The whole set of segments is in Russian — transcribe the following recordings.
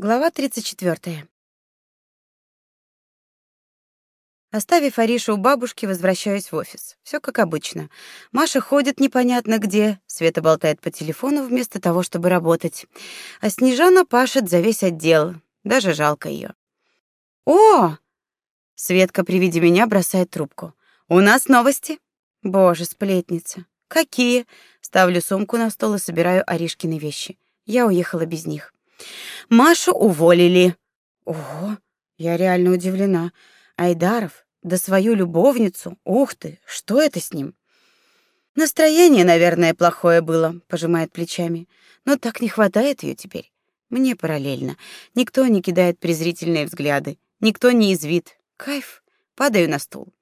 Глава 34. Оставив Аришу у бабушки, возвращаюсь в офис. Все как обычно. Маша ходит непонятно где, Света болтает по телефону вместо того, чтобы работать. А Снежана пашет за весь отдел. Даже жалко ее. О! Светка при виде меня бросает трубку. У нас новости? Боже, сплетница. Какие? Ставлю сумку на стол и собираю Аришкины вещи. Я уехала без них. Машу уволили. Ого, я реально удивлена. Айдаров, да свою любовницу. Ух ты, что это с ним? Настроение, наверное, плохое было, пожимает плечами. Но так не хватает ее теперь. Мне параллельно. Никто не кидает презрительные взгляды, никто не извит. Кайф. Падаю на стул.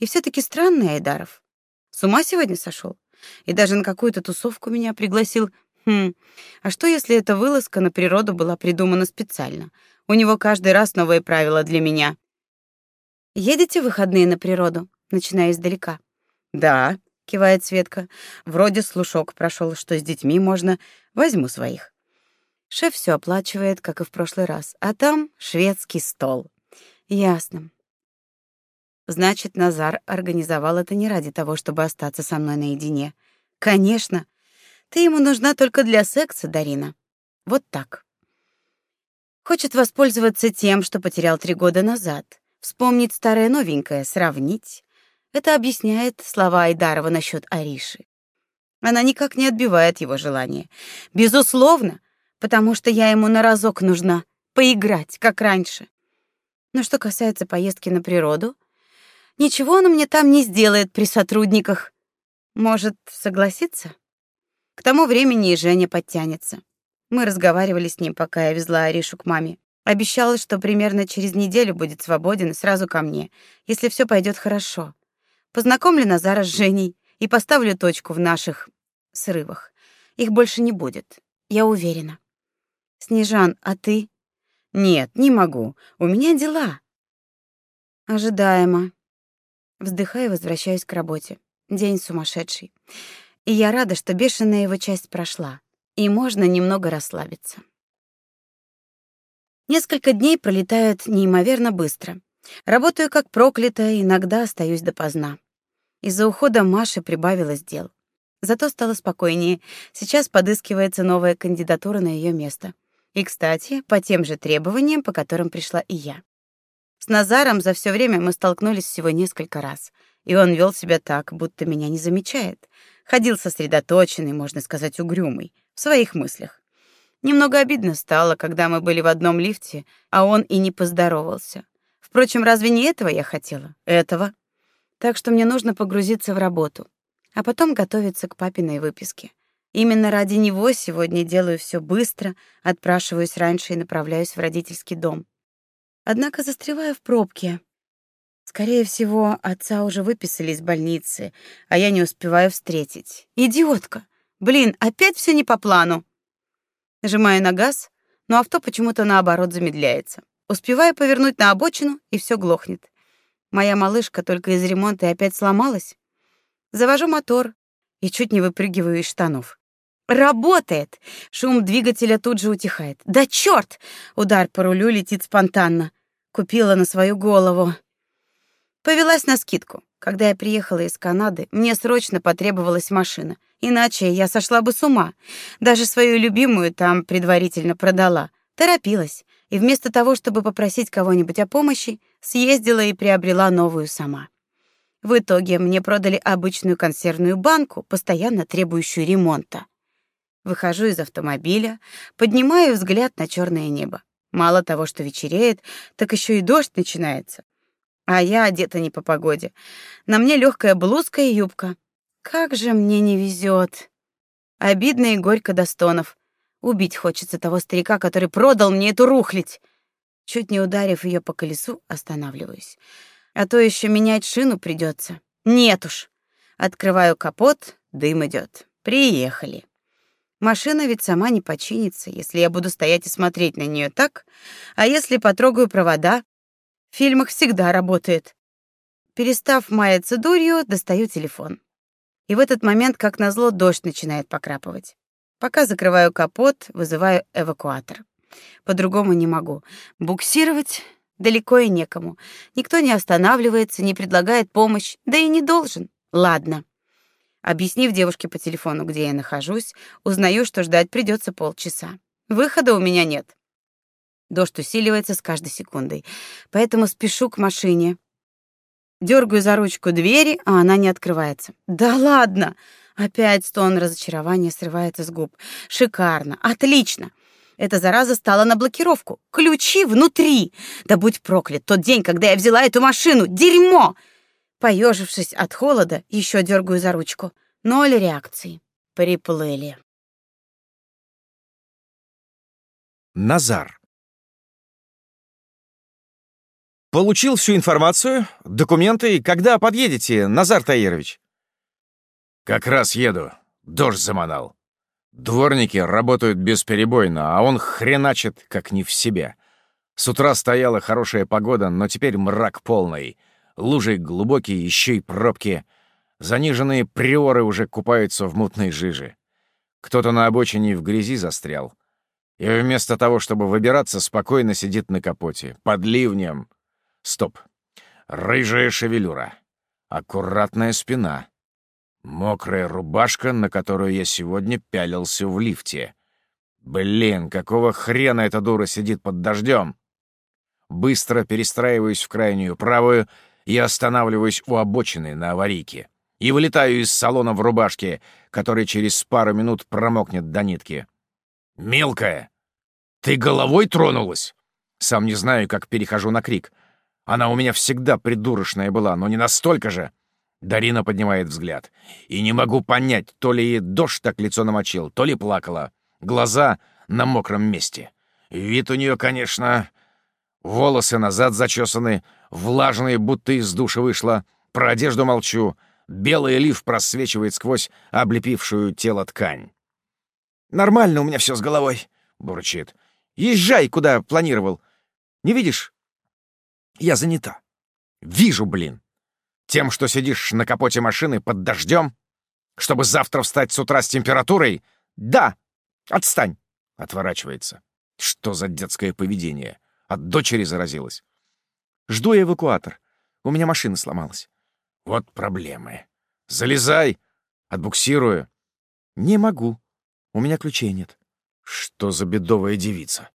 И все таки странный Айдаров. С ума сегодня сошел? И даже на какую-то тусовку меня пригласил Хм. А что если эта вылазка на природу была придумана специально? У него каждый раз новые правила для меня. Едете в выходные на природу, начиная издалека. Да, кивает Светка. Вроде слушок прошел, что с детьми можно, возьму своих. Шеф все оплачивает, как и в прошлый раз, а там шведский стол. Ясно. Значит, Назар организовал это не ради того, чтобы остаться со мной наедине. Конечно, ты ему нужна только для секса, Дарина. Вот так. Хочет воспользоваться тем, что потерял три года назад. Вспомнить старое новенькое, сравнить. Это объясняет слова Айдарова насчет Ариши. Она никак не отбивает его желание. Безусловно, потому что я ему на разок нужна, поиграть, как раньше. Но что касается поездки на природу, ничего он мне там не сделает при сотрудниках. Может, согласиться? К тому времени и Женя подтянется. Мы разговаривали с ним, пока я везла Аришу к маме. Обещала, что примерно через неделю будет свободен и сразу ко мне, если все пойдет хорошо. Познакомлю Назара с Женей и поставлю точку в наших срывах. Их больше не будет, я уверена. Снежан, а ты? Нет, не могу. У меня дела. Ожидаемо. Вздыхаю и возвращаюсь к работе. День сумасшедший. И я рада, что бешеная его часть прошла, и можно немного расслабиться. Несколько дней пролетают неимоверно быстро. Работаю как проклятая, иногда остаюсь допоздна. Из-за ухода Маши прибавилось дел. Зато стало спокойнее. Сейчас подыскивается новая кандидатура на ее место. И, кстати, по тем же требованиям, по которым пришла и я. С Назаром за все время мы столкнулись всего несколько раз, и он вел себя так, будто меня не замечает ходил сосредоточенный, можно сказать, угрюмый, в своих мыслях. Немного обидно стало, когда мы были в одном лифте, а он и не поздоровался. Впрочем, разве не этого я хотела? Этого. Так что мне нужно погрузиться в работу, а потом готовиться к папиной выписке. Именно ради него сегодня делаю все быстро, отпрашиваюсь раньше и направляюсь в родительский дом. Однако застреваю в пробке, Скорее всего, отца уже выписали из больницы, а я не успеваю встретить. Идиотка. Блин, опять все не по плану. Нажимаю на газ, но авто почему-то наоборот замедляется. Успеваю повернуть на обочину, и все глохнет. Моя малышка только из ремонта и опять сломалась. Завожу мотор и чуть не выпрыгиваю из штанов. Работает. Шум двигателя тут же утихает. Да чёрт! Удар по рулю летит спонтанно. Купила на свою голову. Повелась на скидку. Когда я приехала из Канады, мне срочно потребовалась машина, иначе я сошла бы с ума. Даже свою любимую там предварительно продала. Торопилась, и вместо того, чтобы попросить кого-нибудь о помощи, съездила и приобрела новую сама. В итоге мне продали обычную консервную банку, постоянно требующую ремонта. Выхожу из автомобиля, поднимаю взгляд на черное небо. Мало того, что вечереет, так еще и дождь начинается. А я одета не по погоде. На мне легкая блузка и юбка. Как же мне не везет. Обидно и горько до стонов. Убить хочется того старика, который продал мне эту рухлядь. Чуть не ударив ее по колесу, останавливаюсь. А то еще менять шину придется. Нет уж. Открываю капот, дым идет. Приехали. Машина ведь сама не починится, если я буду стоять и смотреть на нее так, а если потрогаю провода, в фильмах всегда работает. Перестав маяться дурью, достаю телефон. И в этот момент, как назло, дождь начинает покрапывать. Пока закрываю капот, вызываю эвакуатор. По-другому не могу. Буксировать далеко и некому. Никто не останавливается, не предлагает помощь, да и не должен. Ладно. Объяснив девушке по телефону, где я нахожусь, узнаю, что ждать придется полчаса. Выхода у меня нет. Дождь усиливается с каждой секундой, поэтому спешу к машине. Дергаю за ручку двери, а она не открывается. Да ладно! Опять стон разочарования срывается с губ. Шикарно, отлично. Эта зараза стала на блокировку. Ключи внутри. Да будь проклят тот день, когда я взяла эту машину. Дерьмо! Поежившись от холода, еще дергаю за ручку. Ноль реакции. Приплыли. Назар. Получил всю информацию, документы, когда подъедете, Назар Таирович? Как раз еду. Дождь заманал. Дворники работают бесперебойно, а он хреначит, как не в себе. С утра стояла хорошая погода, но теперь мрак полный. Лужи глубокие, еще и пробки. Заниженные приоры уже купаются в мутной жиже. Кто-то на обочине в грязи застрял. И вместо того, чтобы выбираться, спокойно сидит на капоте, под ливнем. Стоп. Рыжая шевелюра. Аккуратная спина. Мокрая рубашка, на которую я сегодня пялился в лифте. Блин, какого хрена эта дура сидит под дождем? Быстро перестраиваюсь в крайнюю правую и останавливаюсь у обочины на аварийке. И вылетаю из салона в рубашке, который через пару минут промокнет до нитки. «Мелкая! Ты головой тронулась?» Сам не знаю, как перехожу на крик — она у меня всегда придурочная была, но не настолько же. Дарина поднимает взгляд. И не могу понять, то ли ей дождь так лицо намочил, то ли плакала. Глаза на мокром месте. Вид у нее, конечно... Волосы назад зачесаны, влажные, будто из душа вышла. Про одежду молчу. Белый лиф просвечивает сквозь облепившую тело ткань. «Нормально у меня все с головой», — бурчит. «Езжай, куда планировал. Не видишь, я занята. Вижу, блин. Тем, что сидишь на капоте машины под дождем, чтобы завтра встать с утра с температурой? Да! Отстань! Отворачивается. Что за детское поведение? От дочери заразилась. Жду эвакуатор. У меня машина сломалась. Вот проблемы. Залезай! Отбуксирую. Не могу. У меня ключей нет. Что за бедовая девица?